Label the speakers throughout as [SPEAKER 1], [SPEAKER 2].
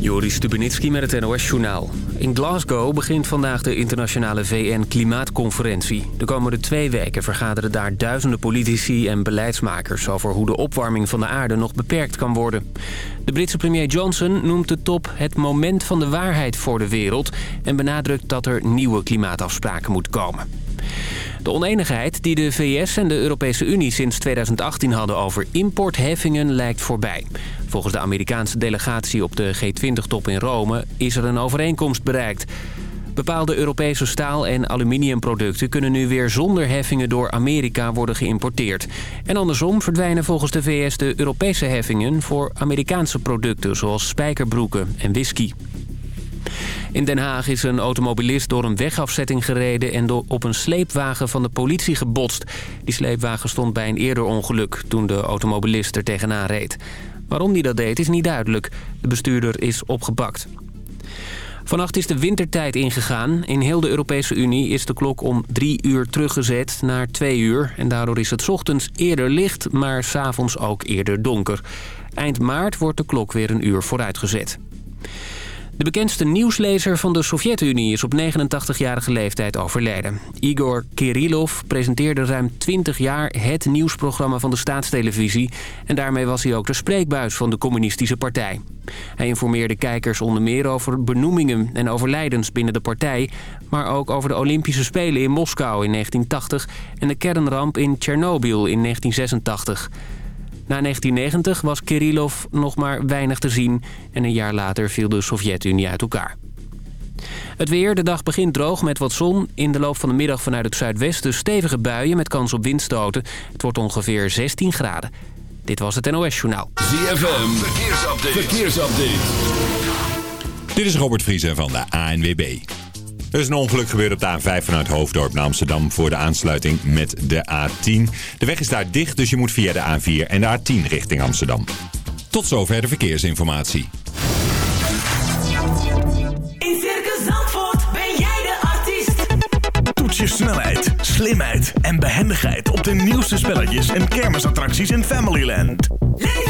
[SPEAKER 1] Joris Stubenitski met het NOS-journaal. In Glasgow begint vandaag de internationale VN-klimaatconferentie. De komende twee weken vergaderen daar duizenden politici en beleidsmakers... over hoe de opwarming van de aarde nog beperkt kan worden. De Britse premier Johnson noemt de top het moment van de waarheid voor de wereld... en benadrukt dat er nieuwe klimaatafspraken moeten komen. De oneenigheid die de VS en de Europese Unie sinds 2018 hadden over importheffingen lijkt voorbij. Volgens de Amerikaanse delegatie op de G20-top in Rome is er een overeenkomst bereikt. Bepaalde Europese staal- en aluminiumproducten kunnen nu weer zonder heffingen door Amerika worden geïmporteerd. En andersom verdwijnen volgens de VS de Europese heffingen voor Amerikaanse producten zoals spijkerbroeken en whisky. In Den Haag is een automobilist door een wegafzetting gereden... en op een sleepwagen van de politie gebotst. Die sleepwagen stond bij een eerder ongeluk toen de automobilist er tegenaan reed. Waarom hij dat deed is niet duidelijk. De bestuurder is opgepakt. Vannacht is de wintertijd ingegaan. In heel de Europese Unie is de klok om drie uur teruggezet naar twee uur. En daardoor is het ochtends eerder licht, maar s'avonds ook eerder donker. Eind maart wordt de klok weer een uur vooruitgezet. De bekendste nieuwslezer van de Sovjet-Unie is op 89-jarige leeftijd overleden. Igor Kirillov presenteerde ruim 20 jaar het nieuwsprogramma van de staatstelevisie... en daarmee was hij ook de spreekbuis van de communistische partij. Hij informeerde kijkers onder meer over benoemingen en overlijdens binnen de partij... maar ook over de Olympische Spelen in Moskou in 1980 en de kernramp in Tsjernobyl in 1986... Na 1990 was Kirillov nog maar weinig te zien en een jaar later viel de Sovjet-Unie uit elkaar. Het weer, de dag begint droog met wat zon. In de loop van de middag vanuit het zuidwesten stevige buien met kans op windstoten. Het wordt ongeveer 16 graden. Dit was het NOS Journaal.
[SPEAKER 2] ZFM, verkeersupdate. verkeersupdate.
[SPEAKER 3] Dit is Robert Vriezen van de ANWB. Er is een ongeluk gebeurd op de A5 vanuit Hoofddorp naar Amsterdam voor de aansluiting met de A10. De weg is daar dicht, dus je moet via de A4 en de A10 richting Amsterdam. Tot zover de verkeersinformatie.
[SPEAKER 4] In Circus Zandvoort ben jij de artiest.
[SPEAKER 5] Toets je snelheid, slimheid en behendigheid op de nieuwste spelletjes en kermisattracties in Familyland.
[SPEAKER 4] Leef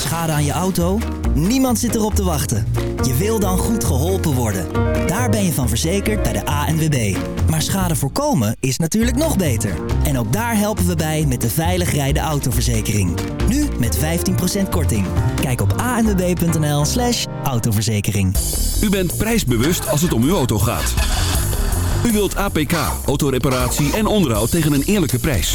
[SPEAKER 6] Schade aan je auto? Niemand zit erop te wachten. Je wil dan goed geholpen worden. Daar ben je van verzekerd bij de ANWB. Maar schade voorkomen is natuurlijk nog beter. En ook daar helpen we bij met de veilig rijden autoverzekering. Nu met 15% korting. Kijk op anwb.nl slash autoverzekering.
[SPEAKER 2] U bent prijsbewust als het om uw auto gaat. U wilt APK, autoreparatie en onderhoud tegen een eerlijke prijs.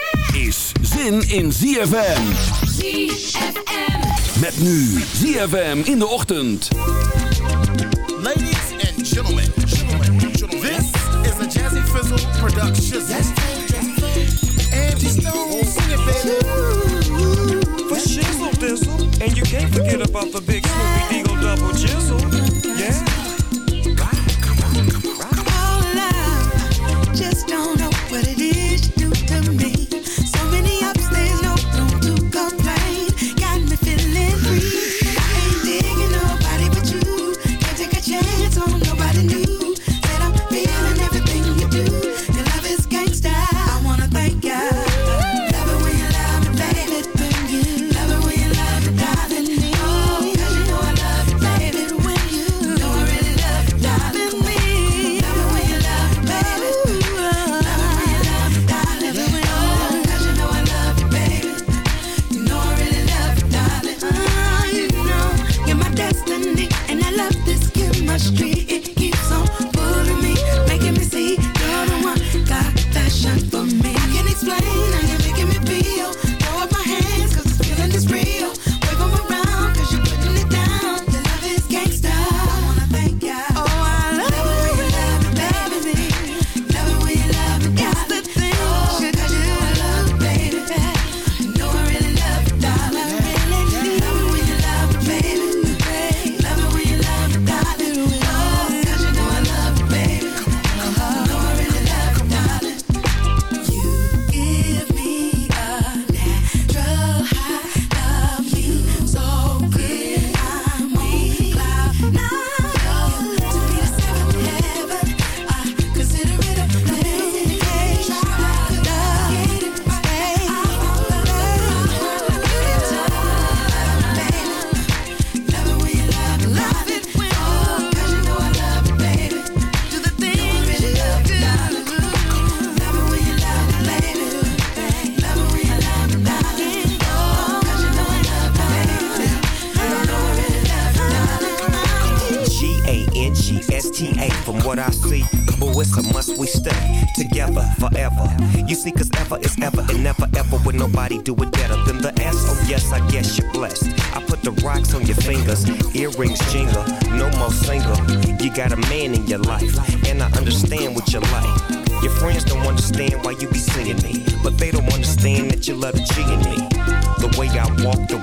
[SPEAKER 2] zin in ZFM.
[SPEAKER 4] ZFM.
[SPEAKER 2] Met nu ZFM in de ochtend.
[SPEAKER 7] Ladies and gentlemen, this is a Jazzy Fizzle production. Angie Stone, sing it, baby.
[SPEAKER 8] for shizzle dizzle. And you can't forget about the big Snoopy Deagle double jizzle.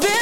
[SPEAKER 2] This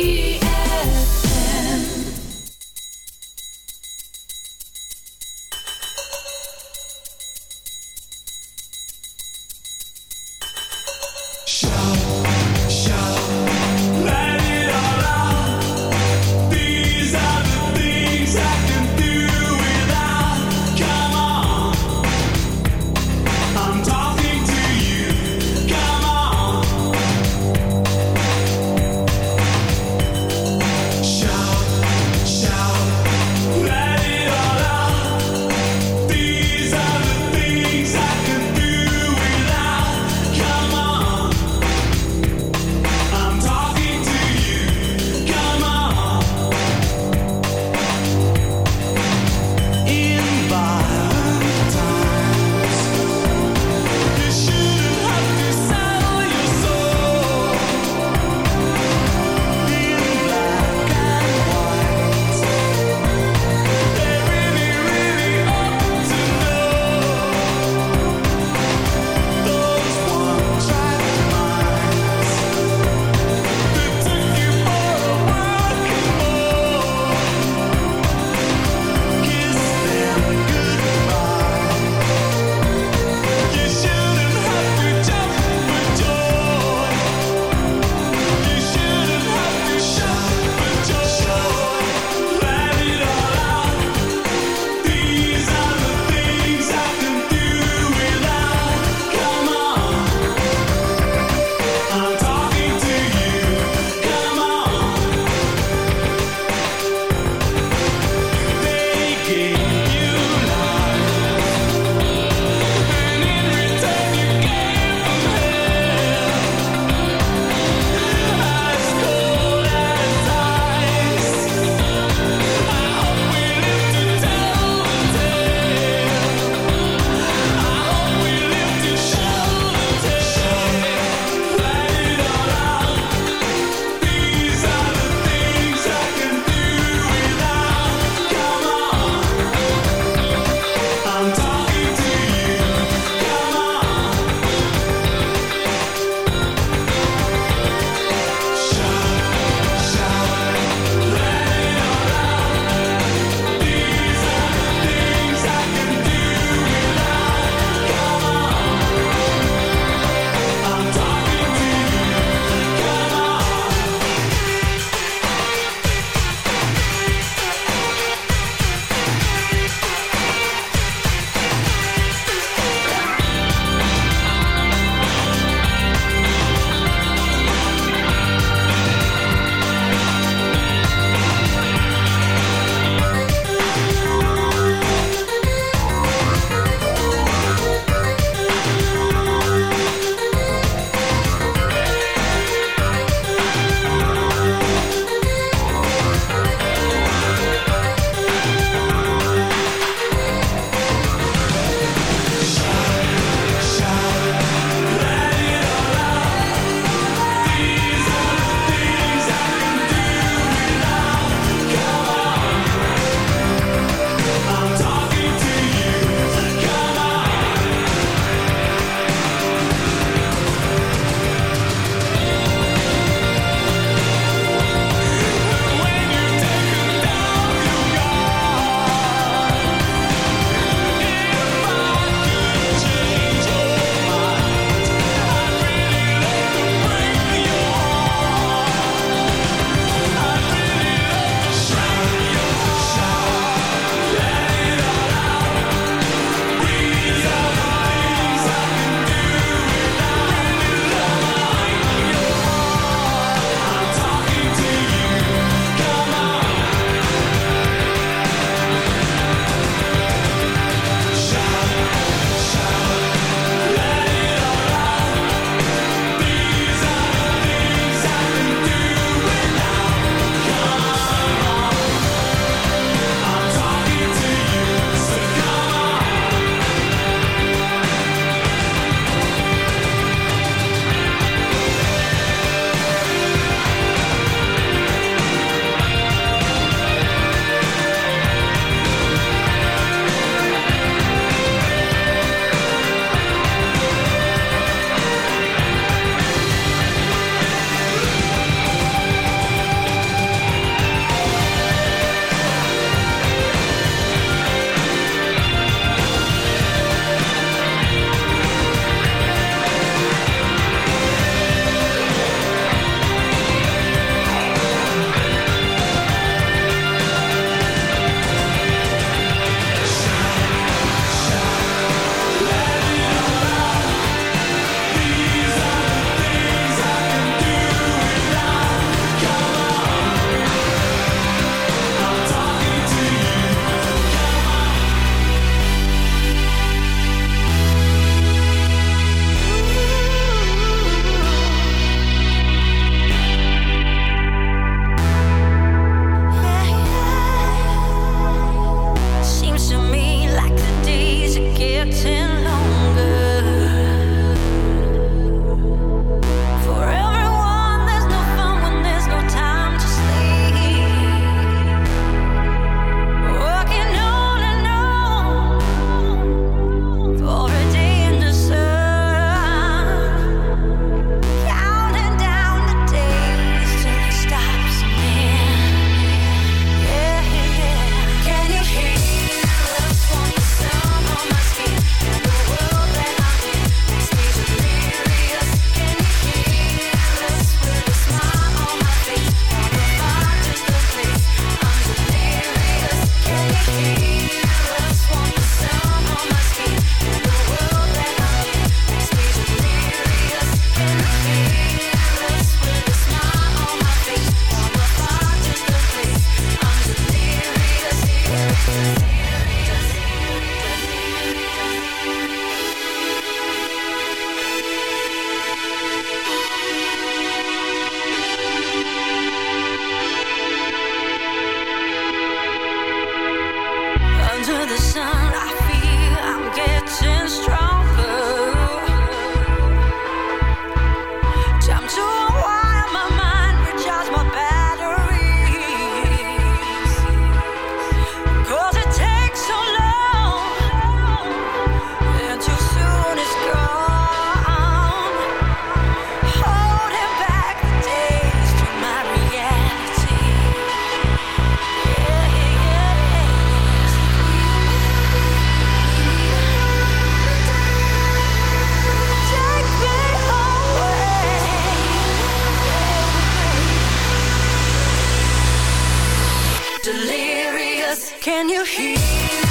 [SPEAKER 2] Delirious, can you hear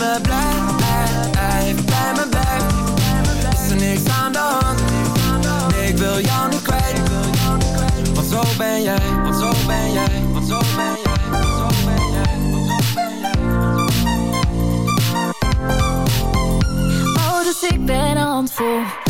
[SPEAKER 9] Me. Hey, bij me blijft. Is er niks aan de hand. Ik wil jou niet kwijt. Want zo ben jij. Want zo ben jij. Want zo ben jij.
[SPEAKER 10] Oh, dus ik ben een handvol.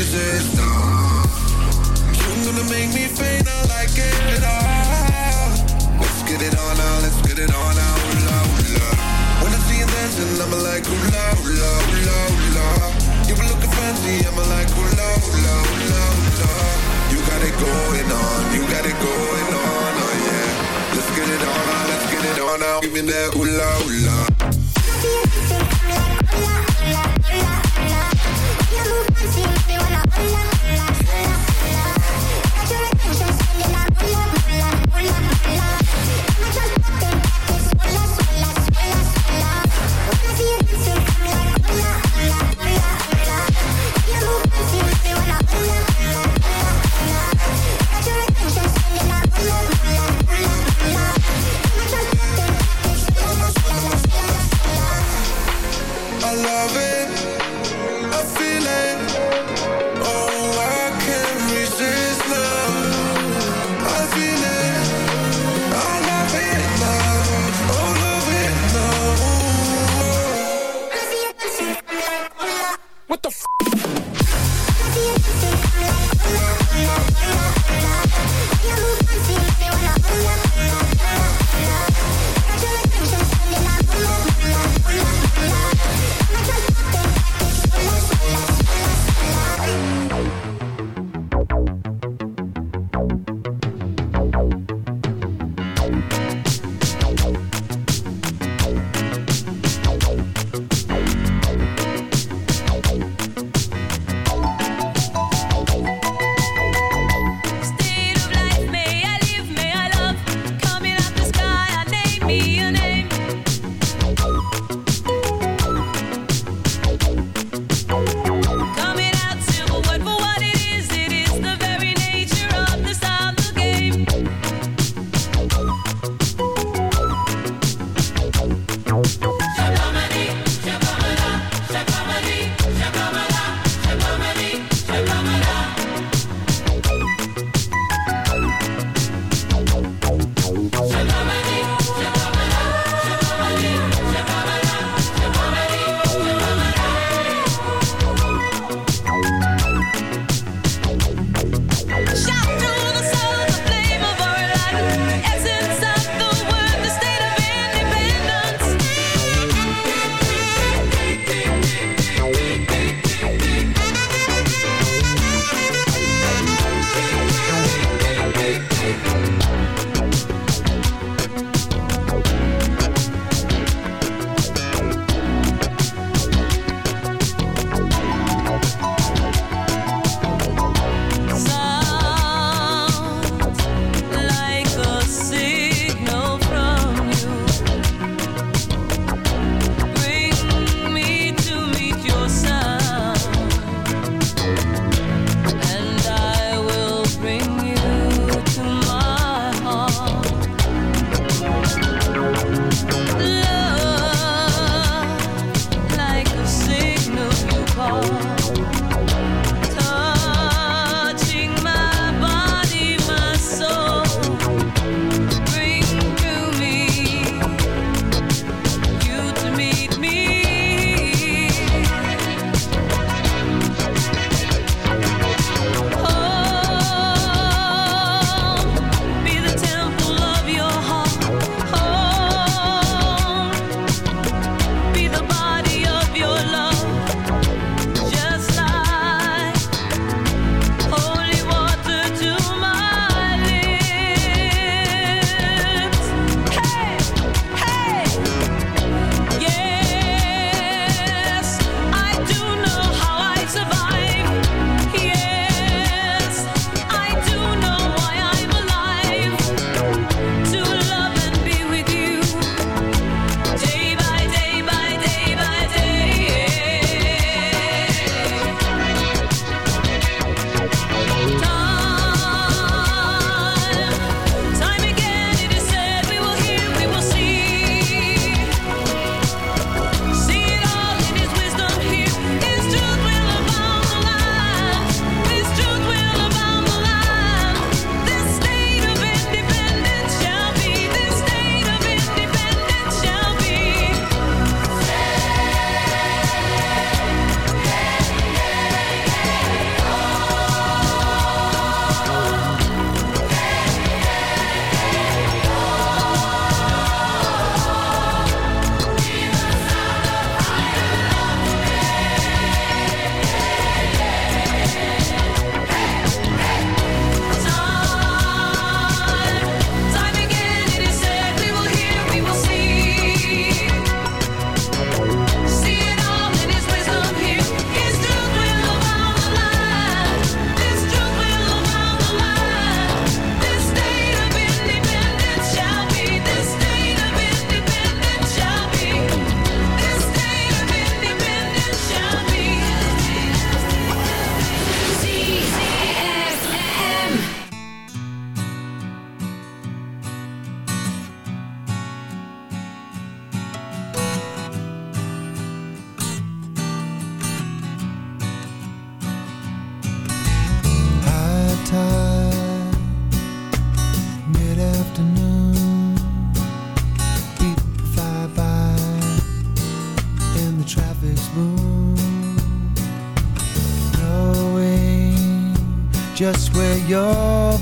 [SPEAKER 11] Ah. You're gonna make me faint, I like it. Ah. Let's get it on now, let's get it on now. Hula, hula. When I see you dancing, I'ma like hula, hula, hula, hula. You were looking fancy, I'ma like hula, hula, hula, hula. You got it going on, you got it going on, oh yeah. Let's get it on now, let's get it on now. Give me that hula, hula.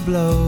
[SPEAKER 11] blow.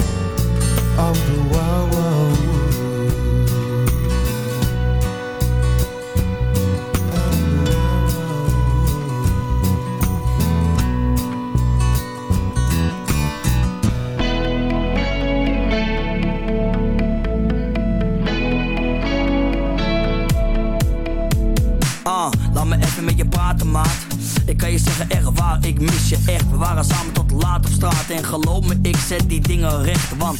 [SPEAKER 12] Ah, laat me even met je praten, maat. Ik kan je zeggen, echt waar, ik mis je echt. We waren samen tot laat op straat. En geloof me, ik zet die dingen recht. Want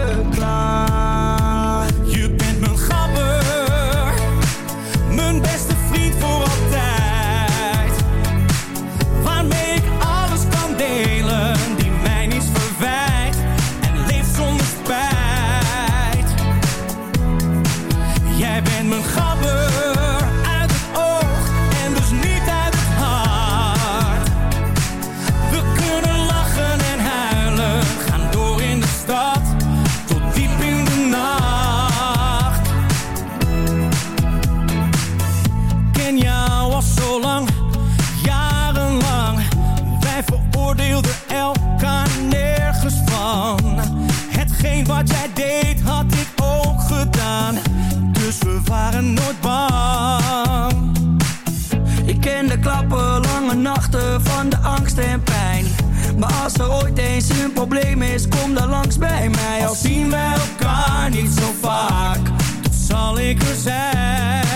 [SPEAKER 12] ooit eens een probleem is, kom dan langs bij mij.
[SPEAKER 13] Al zien we elkaar niet zo vaak, toch zal ik er zijn.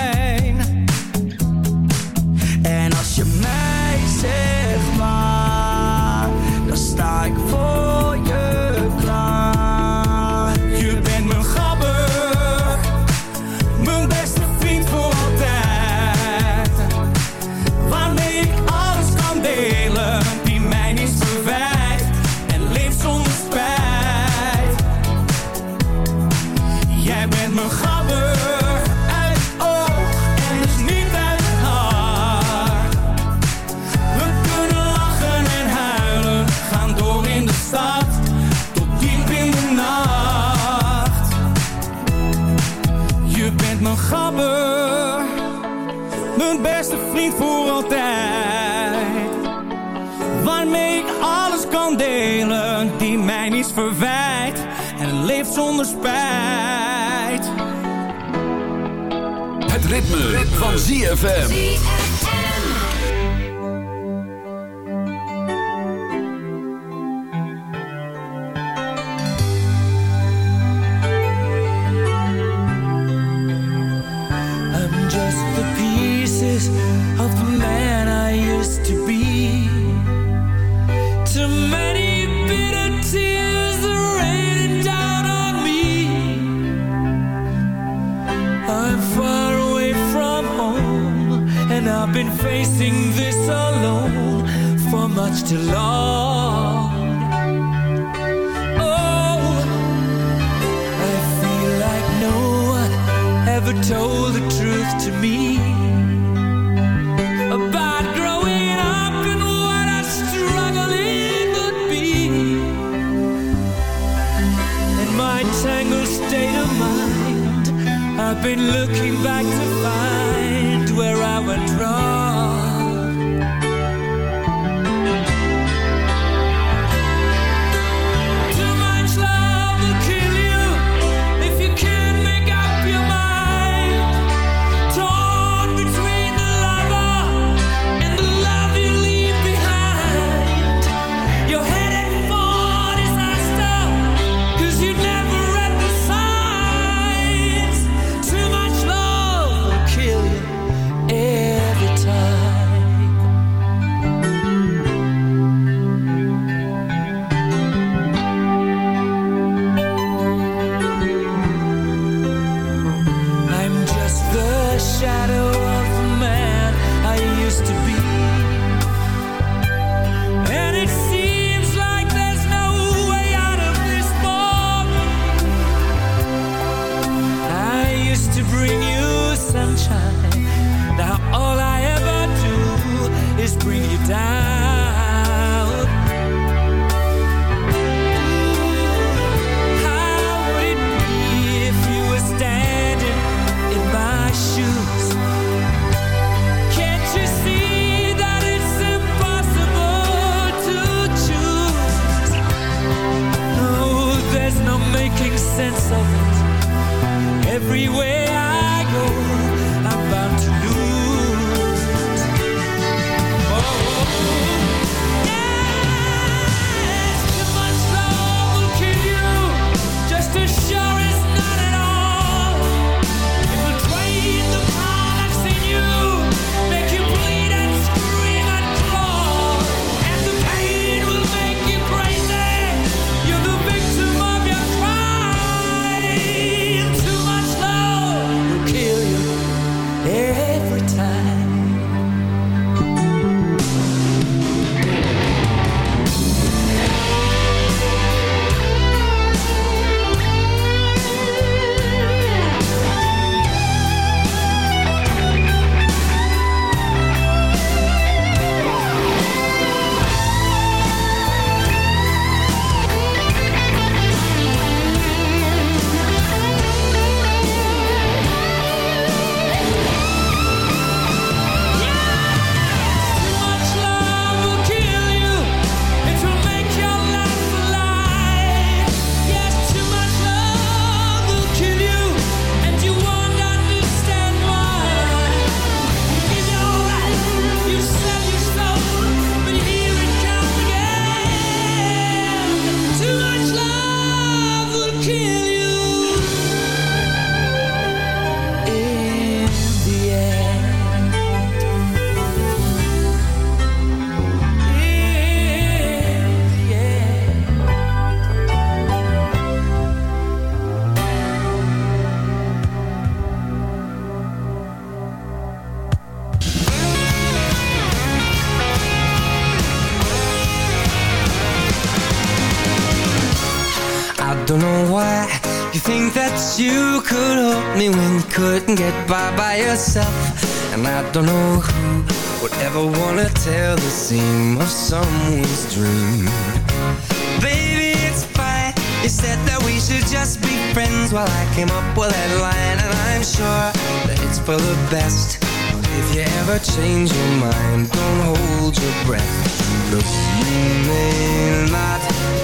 [SPEAKER 14] Looking back to find where I went wrong. It's
[SPEAKER 15] for the best. If you ever change your mind, don't hold your breath. Look, you may not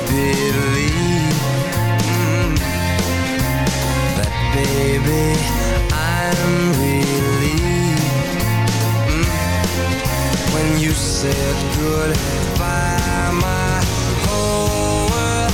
[SPEAKER 15] believe mm, that, baby, I'm relieved mm, when you said goodbye. My whole world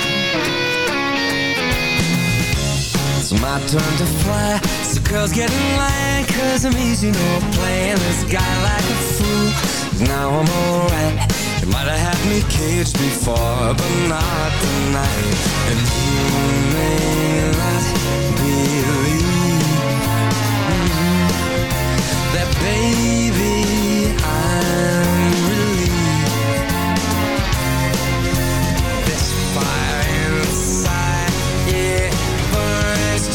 [SPEAKER 15] my turn to fly So girls get in line Cause I'm easy, no playing. This guy like a fool. Now I'm alright. You might have had me caged before But not tonight. And you may not believe That baby I'm relieved. This fire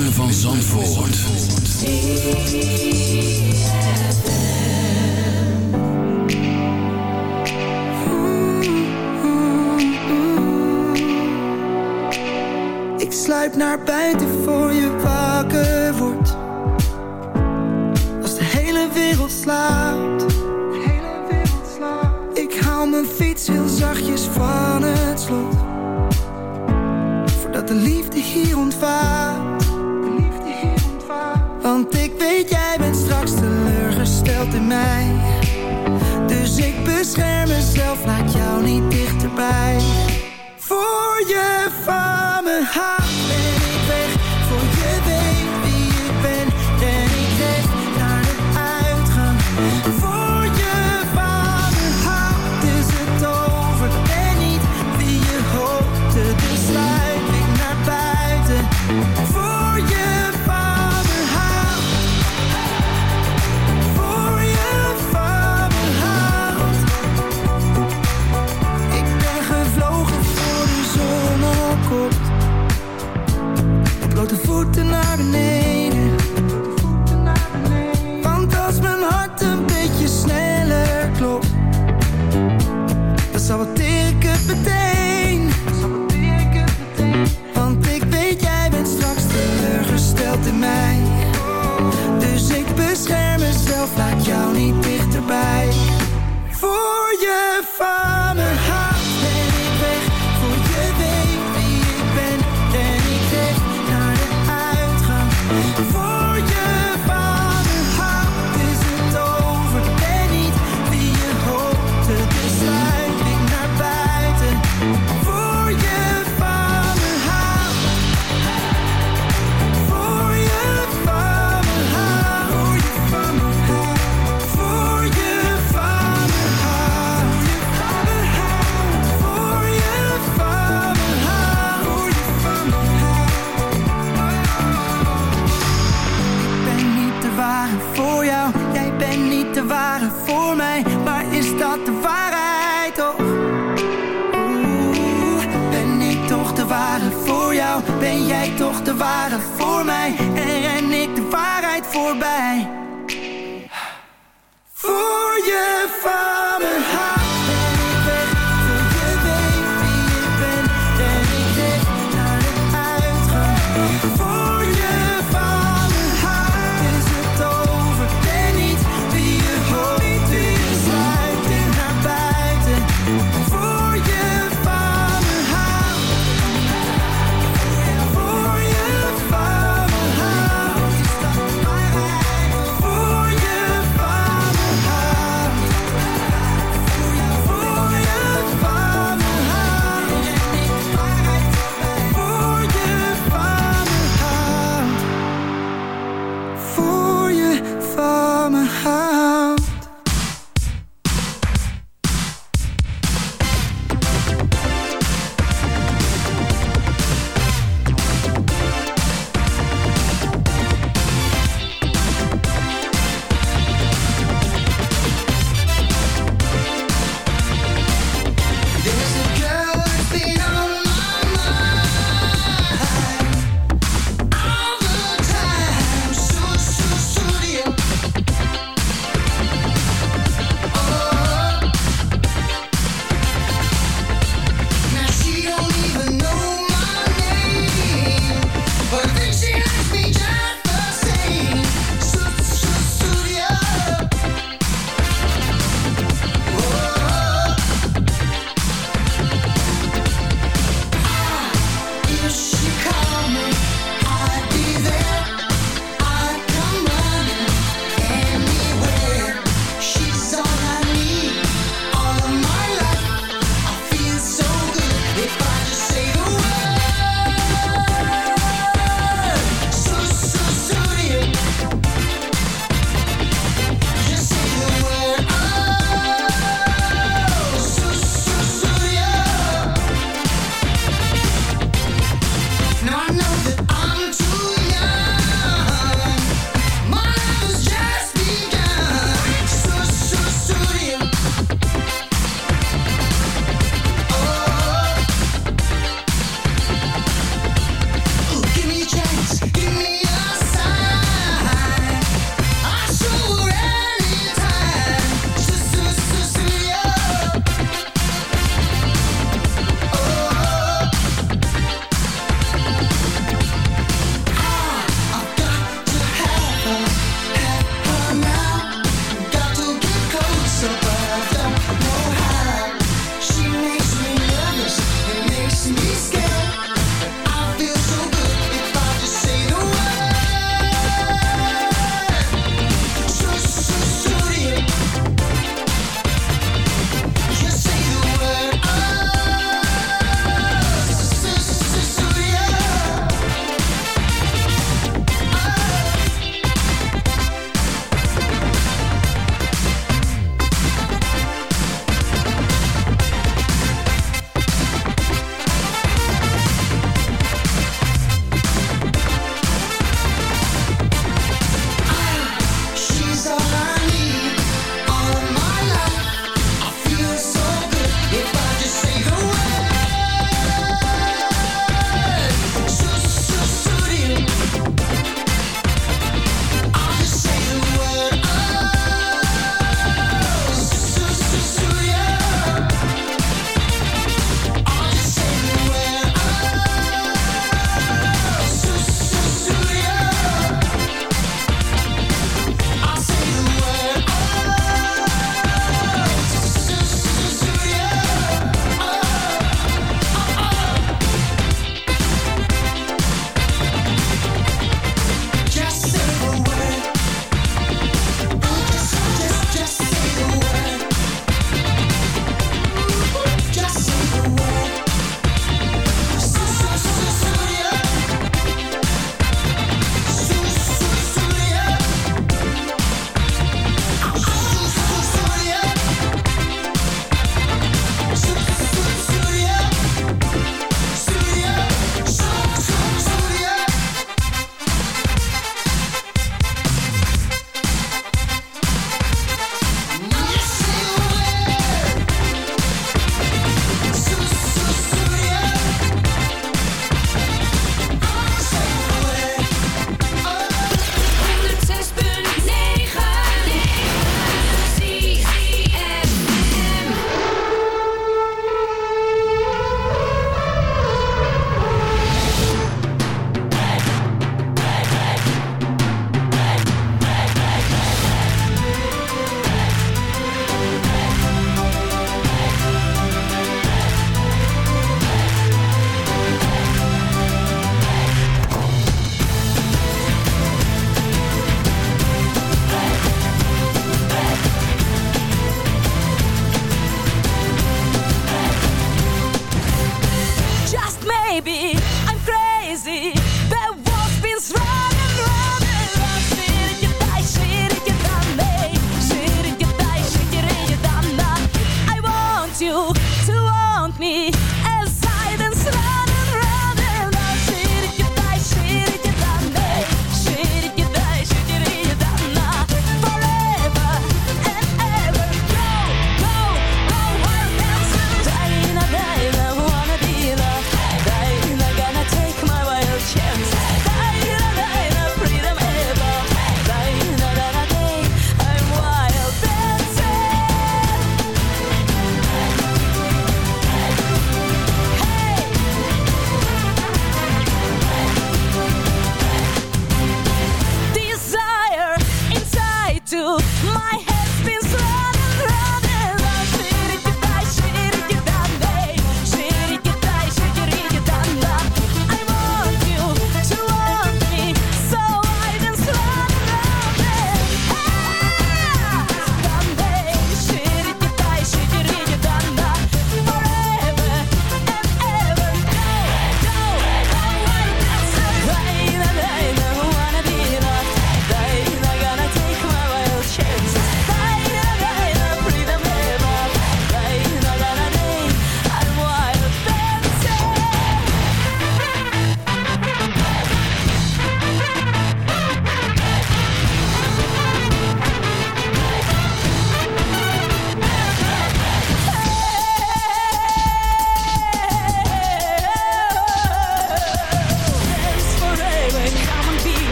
[SPEAKER 2] van Zandvoort.
[SPEAKER 16] Ik sluip naar buiten voor je wakker wordt. Als de hele wereld slaapt. Ik haal mijn fiets heel zachtjes van het slot. Voordat de liefde hier ontvaart. Dus ik bescherm mezelf, laat jou niet dichterbij. Voor je van me